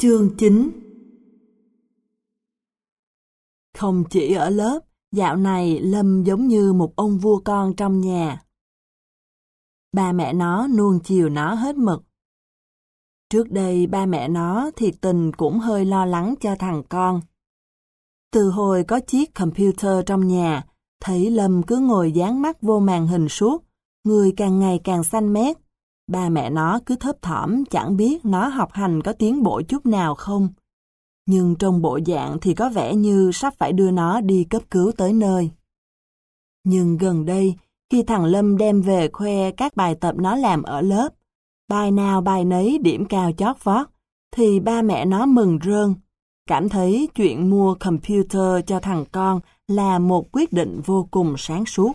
Chương 9 Không chỉ ở lớp, dạo này Lâm giống như một ông vua con trong nhà. Ba mẹ nó nuông chiều nó hết mực. Trước đây ba mẹ nó thiệt tình cũng hơi lo lắng cho thằng con. Từ hồi có chiếc computer trong nhà, thấy Lâm cứ ngồi dán mắt vô màn hình suốt, người càng ngày càng xanh mét. Ba mẹ nó cứ thấp thỏm chẳng biết nó học hành có tiến bộ chút nào không. Nhưng trong bộ dạng thì có vẻ như sắp phải đưa nó đi cấp cứu tới nơi. Nhưng gần đây, khi thằng Lâm đem về khoe các bài tập nó làm ở lớp, bài nào bài nấy điểm cao chót vót, thì ba mẹ nó mừng rơn, cảm thấy chuyện mua computer cho thằng con là một quyết định vô cùng sáng suốt.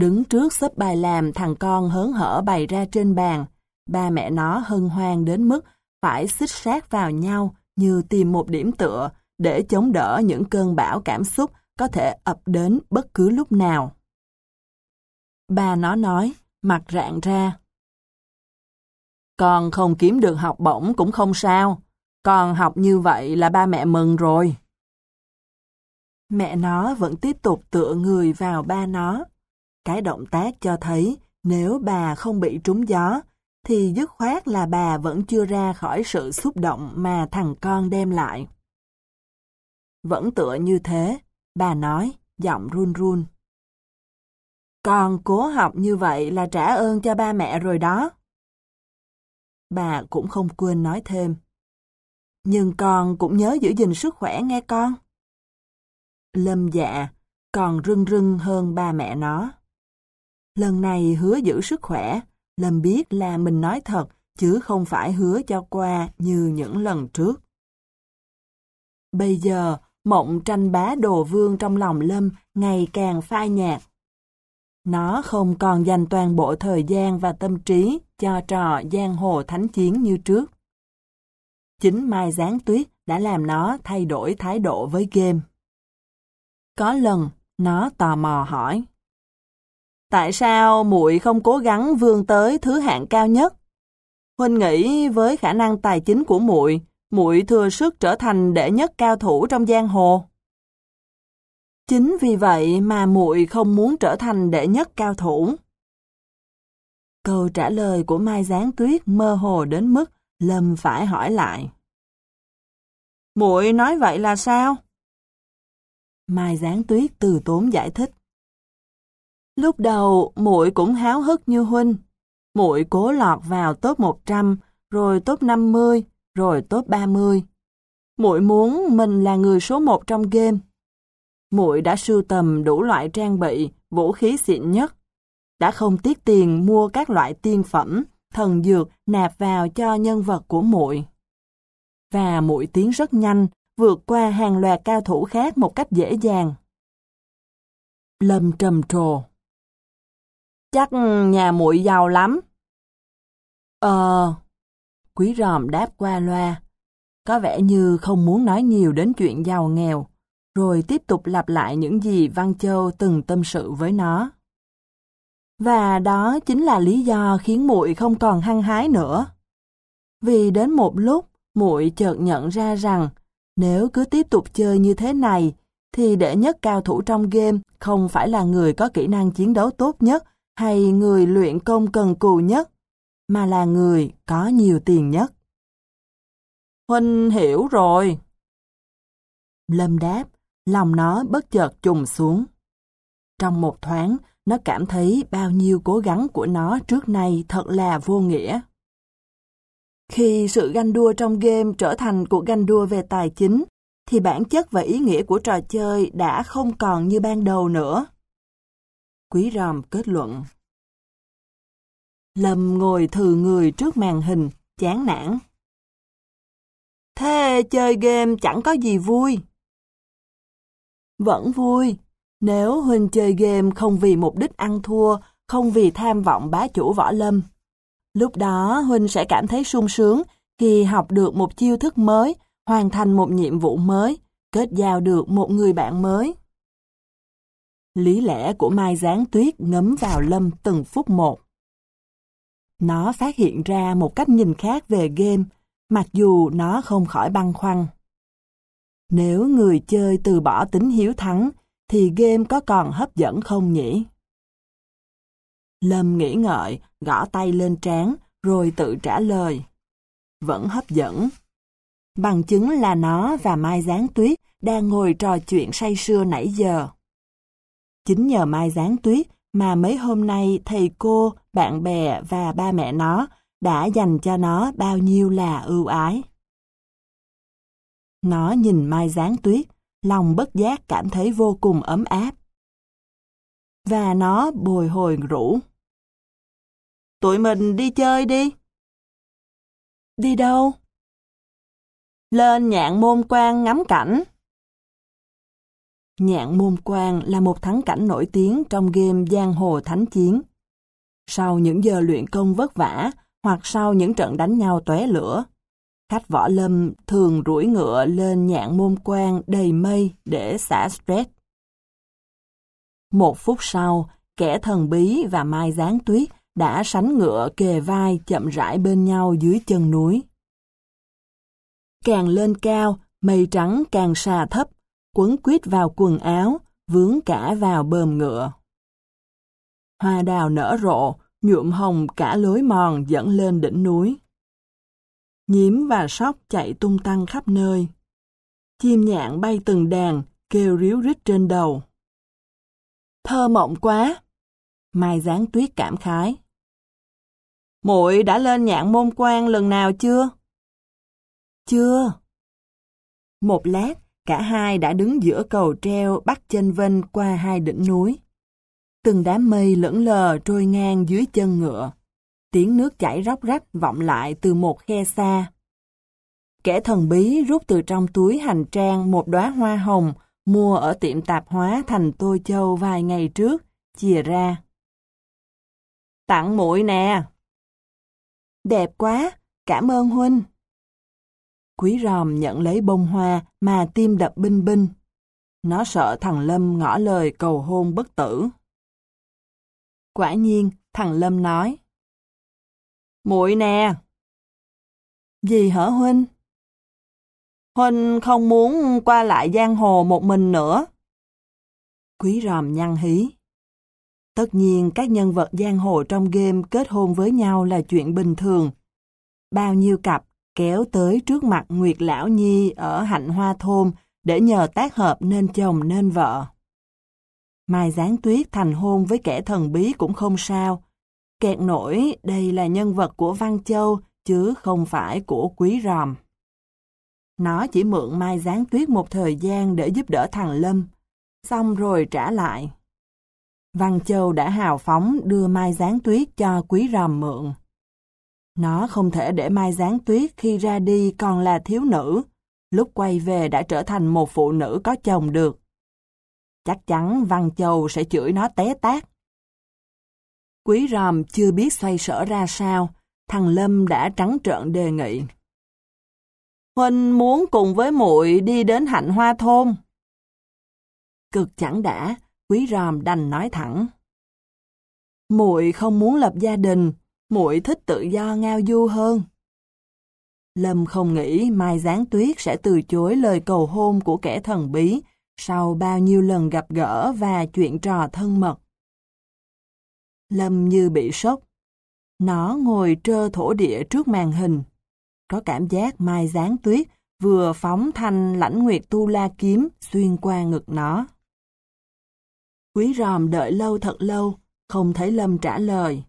Đứng trước xếp bài làm thằng con hớn hở bày ra trên bàn, ba mẹ nó hân hoan đến mức phải xích sát vào nhau như tìm một điểm tựa để chống đỡ những cơn bão cảm xúc có thể ập đến bất cứ lúc nào. Ba nó nói, mặt rạng ra. Con không kiếm được học bổng cũng không sao, con học như vậy là ba mẹ mừng rồi. Mẹ nó vẫn tiếp tục tựa người vào ba nó. Cái động tác cho thấy nếu bà không bị trúng gió, thì dứt khoát là bà vẫn chưa ra khỏi sự xúc động mà thằng con đem lại. Vẫn tựa như thế, bà nói, giọng run run. Con cố học như vậy là trả ơn cho ba mẹ rồi đó. Bà cũng không quên nói thêm. Nhưng con cũng nhớ giữ gìn sức khỏe nghe con. Lâm dạ, còn rưng rưng hơn ba mẹ nó. Lần này hứa giữ sức khỏe, Lâm biết là mình nói thật, chứ không phải hứa cho qua như những lần trước. Bây giờ, mộng tranh bá đồ vương trong lòng Lâm ngày càng phai nhạt. Nó không còn dành toàn bộ thời gian và tâm trí cho trò giang hồ thánh chiến như trước. Chính Mai Giáng Tuyết đã làm nó thay đổi thái độ với game. Có lần, nó tò mò hỏi. Tại sao muội không cố gắng vươn tới thứ hạng cao nhất? Huynh nghĩ với khả năng tài chính của muội, muội thừa sức trở thành đệ nhất cao thủ trong giang hồ. Chính vì vậy mà muội không muốn trở thành đệ nhất cao thủ. Câu trả lời của Mai Giáng Tuyết mơ hồ đến mức Lâm phải hỏi lại. Muội nói vậy là sao? Mai Giáng Tuyết từ tốn giải thích. Lúc đầu, muội cũng háo hức như huynh. Muội cố lọt vào top 100, rồi top 50, rồi top 30. Muội muốn mình là người số 1 trong game. Muội đã sưu tầm đủ loại trang bị, vũ khí xịn nhất. Đã không tiếc tiền mua các loại tiên phẩm, thần dược nạp vào cho nhân vật của muội. Và muội tiến rất nhanh, vượt qua hàng loạt cao thủ khác một cách dễ dàng. Lâm trầm trồ Chắc ừ, nhà muội giàu lắm. Ờ, quý ròm đáp qua loa. Có vẻ như không muốn nói nhiều đến chuyện giàu nghèo, rồi tiếp tục lặp lại những gì Văn Châu từng tâm sự với nó. Và đó chính là lý do khiến muội không còn hăng hái nữa. Vì đến một lúc, muội chợt nhận ra rằng nếu cứ tiếp tục chơi như thế này, thì đệ nhất cao thủ trong game không phải là người có kỹ năng chiến đấu tốt nhất hay người luyện công cần cù nhất, mà là người có nhiều tiền nhất. Huynh hiểu rồi. Lâm đáp, lòng nó bất chợt trùng xuống. Trong một thoáng, nó cảm thấy bao nhiêu cố gắng của nó trước nay thật là vô nghĩa. Khi sự ganh đua trong game trở thành cuộc ganh đua về tài chính, thì bản chất và ý nghĩa của trò chơi đã không còn như ban đầu nữa. Quý ròm kết luận. Lâm ngồi thừ người trước màn hình, chán nản. Thế chơi game chẳng có gì vui. Vẫn vui, nếu Huynh chơi game không vì mục đích ăn thua, không vì tham vọng bá chủ võ lâm. Lúc đó Huynh sẽ cảm thấy sung sướng khi học được một chiêu thức mới, hoàn thành một nhiệm vụ mới, kết giao được một người bạn mới. Lý lẽ của Mai Giáng Tuyết ngấm vào Lâm từng phút một. Nó phát hiện ra một cách nhìn khác về game, mặc dù nó không khỏi băn khoăn. Nếu người chơi từ bỏ tính hiếu thắng, thì game có còn hấp dẫn không nhỉ? Lâm nghĩ ngợi, gõ tay lên trán, rồi tự trả lời. Vẫn hấp dẫn. Bằng chứng là nó và Mai Giáng Tuyết đang ngồi trò chuyện say sưa nãy giờ. Chính nhờ Mai Giáng Tuyết mà mấy hôm nay thầy cô, bạn bè và ba mẹ nó đã dành cho nó bao nhiêu là ưu ái. Nó nhìn Mai Giáng Tuyết, lòng bất giác cảm thấy vô cùng ấm áp. Và nó bồi hồi rủ. Tụi mình đi chơi đi. Đi đâu? Lên nhạn môn quan ngắm cảnh. Nhạn môn quan là một thắng cảnh nổi tiếng trong game Giang Hồ Thánh Chiến. Sau những giờ luyện công vất vả, hoặc sau những trận đánh nhau tóe lửa, khách võ lâm thường rủi ngựa lên nhạn môn quan đầy mây để xả stress. Một phút sau, kẻ thần bí và Mai Giáng Tuyết đã sánh ngựa kề vai chậm rãi bên nhau dưới chân núi. Càng lên cao, mây trắng càng xà thấp, quấn quýt vào quần áo, vướng cả vào bờm ngựa. Hoa đào nở rộ, nhuộm hồng cả lối mòn dẫn lên đỉnh núi. Nhím và sóc chạy tung tăng khắp nơi. Chim nhạn bay từng đàn, kêu ríu rít trên đầu. Thơ mộng quá! Mai dáng tuyết cảm khái. muội đã lên nhạn môn quan lần nào chưa? Chưa. Một lát, cả hai đã đứng giữa cầu treo bắt chân vân qua hai đỉnh núi. Từng đám mây lững lờ trôi ngang dưới chân ngựa. Tiếng nước chảy róc rách vọng lại từ một khe xa. Kẻ thần bí rút từ trong túi hành trang một đóa hoa hồng mua ở tiệm tạp hóa thành Tô Châu vài ngày trước, chìa ra. Tặng muội nè. Đẹp quá, cảm ơn huynh. Quý ròm nhận lấy bông hoa mà tim đập binh binh. Nó sợ thằng Lâm ngỏ lời cầu hôn bất tử. Quả nhiên, thằng Lâm nói. muội nè. Gì hở Huynh? Huynh không muốn qua lại giang hồ một mình nữa. Quý ròm nhăn hí. Tất nhiên các nhân vật giang hồ trong game kết hôn với nhau là chuyện bình thường. Bao nhiêu cặp kéo tới trước mặt Nguyệt Lão Nhi ở hạnh hoa thôn để nhờ tác hợp nên chồng nên vợ. Mai Giáng Tuyết thành hôn với kẻ thần bí cũng không sao. Kẹt nổi đây là nhân vật của Văn Châu chứ không phải của Quý Ròm. Nó chỉ mượn Mai Giáng Tuyết một thời gian để giúp đỡ thằng Lâm, xong rồi trả lại. Văn Châu đã hào phóng đưa Mai Giáng Tuyết cho Quý Ròm mượn. Nó không thể để Mai Giáng Tuyết khi ra đi còn là thiếu nữ, lúc quay về đã trở thành một phụ nữ có chồng được. Chắc chắn Văn Châu sẽ chửi nó té tát. Quý ròm chưa biết xoay sở ra sao, thằng Lâm đã trắng trợn đề nghị. Huynh muốn cùng với muội đi đến hạnh hoa thôn. Cực chẳng đã, quý ròm đành nói thẳng. muội không muốn lập gia đình, muội thích tự do ngao du hơn. Lâm không nghĩ Mai Giáng Tuyết sẽ từ chối lời cầu hôn của kẻ thần bí sau bao nhiêu lần gặp gỡ và chuyện trò thân mật. Lâm như bị sốc. Nó ngồi trơ thổ địa trước màn hình. Có cảm giác Mai Giáng Tuyết vừa phóng thanh lãnh nguyệt tu la kiếm xuyên qua ngực nó. Quý ròm đợi lâu thật lâu, không thấy Lâm trả lời.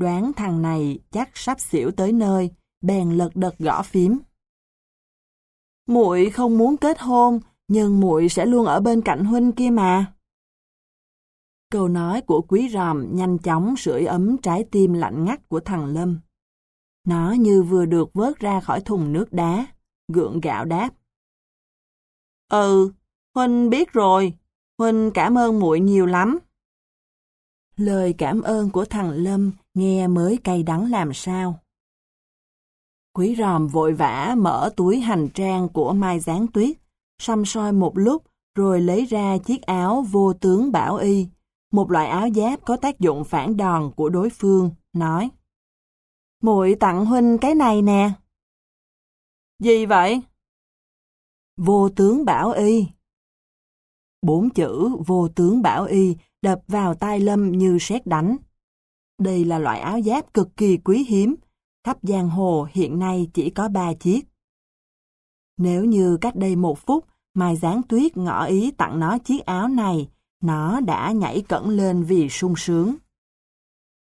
Đoán thằng này chắc sắp xỉu tới nơi, bèn lật đật gõ phím. muội không muốn kết hôn, nhưng muội sẽ luôn ở bên cạnh huynh kia mà. Câu nói của quý ròm nhanh chóng sưởi ấm trái tim lạnh ngắt của thằng Lâm. Nó như vừa được vớt ra khỏi thùng nước đá, gượng gạo đáp. Ừ, huynh biết rồi, huynh cảm ơn muội nhiều lắm. Lời cảm ơn của thằng Lâm nghe mới cay đắng làm sao. Quý ròm vội vã mở túi hành trang của Mai Giáng Tuyết, xăm soi một lúc rồi lấy ra chiếc áo vô tướng bảo y, một loại áo giáp có tác dụng phản đòn của đối phương, nói muội tặng huynh cái này nè. Gì vậy? Vô tướng bảo y. Bốn chữ vô tướng bảo y đập vào tai Lâm như sét đánh. Đây là loại áo giáp cực kỳ quý hiếm, khắp giang hồ hiện nay chỉ có ba chiếc. Nếu như cách đây một phút, Mai Giáng Tuyết ngỏ ý tặng nó chiếc áo này, nó đã nhảy cẩn lên vì sung sướng.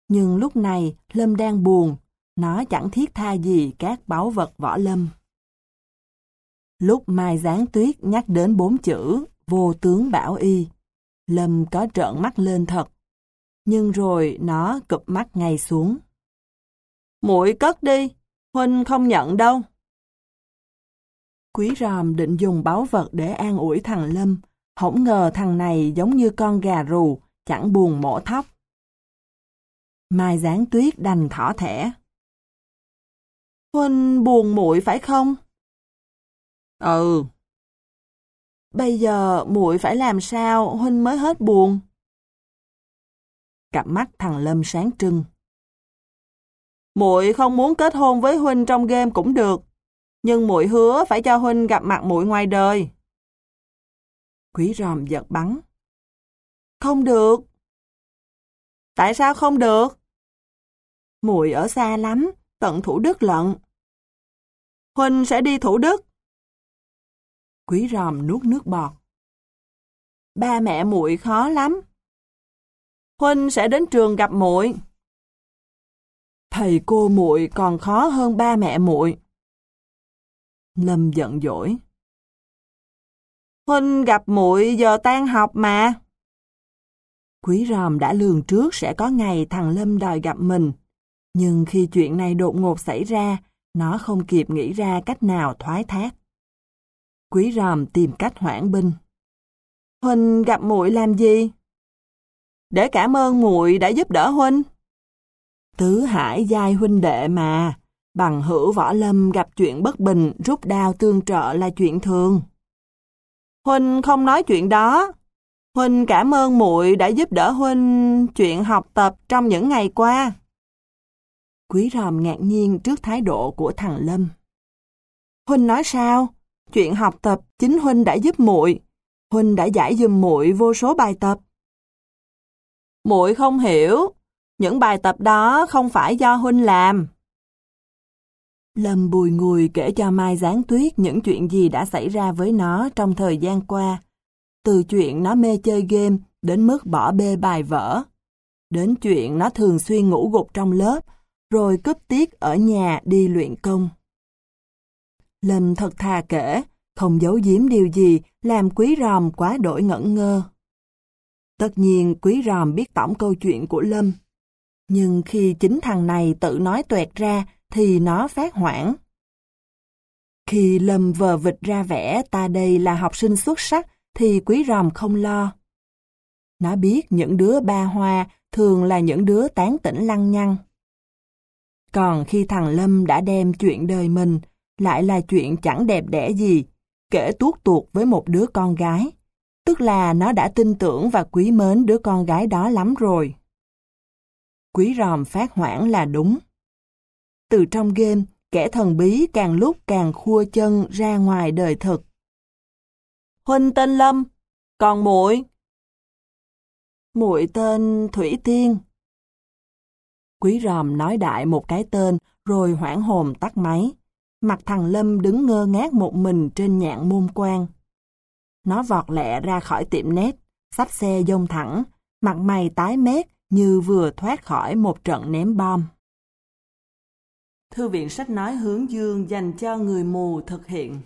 Nhưng lúc này, Lâm đang buồn, nó chẳng thiết tha gì các báu vật võ lâm. Lúc Mai Giáng Tuyết nhắc đến bốn chữ vô tướng bảo y, Lâm có trợn mắt lên thật. Nhưng rồi nó cụp mắt ngay xuống. muội cất đi, Huynh không nhận đâu. Quý ròm định dùng báu vật để an ủi thằng Lâm, không ngờ thằng này giống như con gà rù, chẳng buồn mổ thóc. Mai gián tuyết đành thỏ thẻ. Huynh buồn muội phải không? Ừ. Bây giờ muội phải làm sao Huynh mới hết buồn? Cặp mắt thằng Lâm sáng trưng. Muội không muốn kết hôn với Huynh trong game cũng được, nhưng muội hứa phải cho Huynh gặp mặt muội ngoài đời. Quý ròm giật bắn. Không được. Tại sao không được? Muội ở xa lắm, tận Thủ Đức lận. Huynh sẽ đi Thủ Đức. Quý ròm nuốt nước bọt. Ba mẹ muội khó lắm. Huynh sẽ đến trường gặp muội. Thầy cô muội còn khó hơn ba mẹ muội. Lâm giận dỗi. Huynh gặp muội giờ tan học mà. Quý ròm đã lường trước sẽ có ngày thằng Lâm đòi gặp mình. Nhưng khi chuyện này đột ngột xảy ra, nó không kịp nghĩ ra cách nào thoái thác. Quý ròm tìm cách hoãn binh. Huynh gặp muội làm gì? Để cảm ơn muội đã giúp đỡ Huynh. Tứ hải giai huynh đệ mà, bằng hữu võ lâm gặp chuyện bất bình rút đao tương trợ là chuyện thường. Huynh không nói chuyện đó. Huynh cảm ơn muội đã giúp đỡ Huynh chuyện học tập trong những ngày qua. Quý ròm ngạc nhiên trước thái độ của thằng Lâm. Huynh nói sao? Chuyện học tập chính Huynh đã giúp muội. Huynh đã giải giùm muội vô số bài tập. Muội không hiểu, những bài tập đó không phải do Huynh làm. Lâm bùi ngùi kể cho Mai Giáng Tuyết những chuyện gì đã xảy ra với nó trong thời gian qua. Từ chuyện nó mê chơi game đến mức bỏ bê bài vở. Đến chuyện nó thường xuyên ngủ gục trong lớp, rồi cướp tiết ở nhà đi luyện công. Lâm thật thà kể, không giấu giếm điều gì làm quý ròm quá đổi ngẩn ngơ. Tất nhiên quý ròm biết tổng câu chuyện của Lâm. Nhưng khi chính thằng này tự nói tuẹt ra thì nó phát hoảng. Khi Lâm vờ vịt ra vẻ ta đây là học sinh xuất sắc thì quý ròm không lo. Nó biết những đứa ba hoa thường là những đứa tán tỉnh lăng nhăng. Còn khi thằng Lâm đã đem chuyện đời mình, lại là chuyện chẳng đẹp đẽ gì, kể tuốt tuột với một đứa con gái. Tức là nó đã tin tưởng và quý mến đứa con gái đó lắm rồi. Quý ròm phát hoảng là đúng. Từ trong game, kẻ thần bí càng lúc càng khua chân ra ngoài đời thực. Huynh tên Lâm, còn muội muội tên Thủy Tiên. Quý ròm nói đại một cái tên, rồi hoảng hồn tắt máy. Mặt thằng Lâm đứng ngơ ngác một mình trên nhạn môn quan. Nó vọt lẹ ra khỏi tiệm nét, xách xe dông thẳng, mặt mày tái mét như vừa thoát khỏi một trận ném bom. Thư viện sách nói hướng dương dành cho người mù thực hiện.